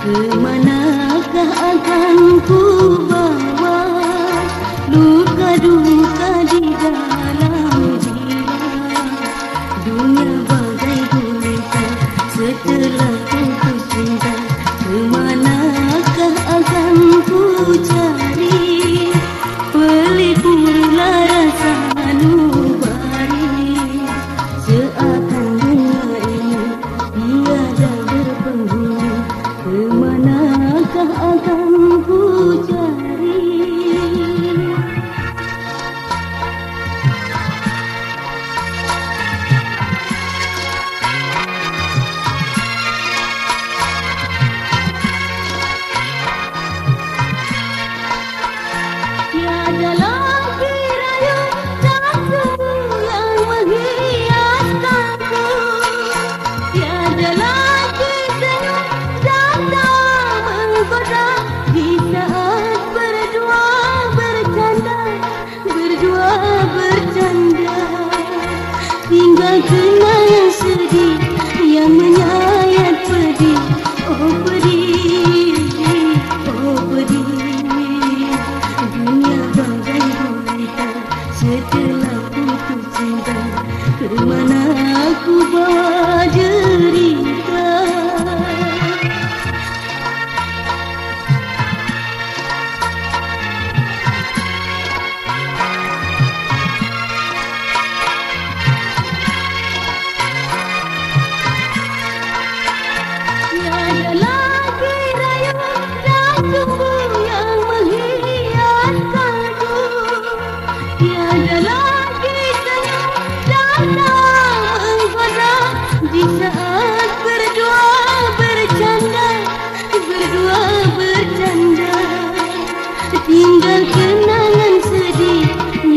Kemanakah akan ku bawa Luka-duka di dalam jiwa. Dunia bagai gulita Setelah tentu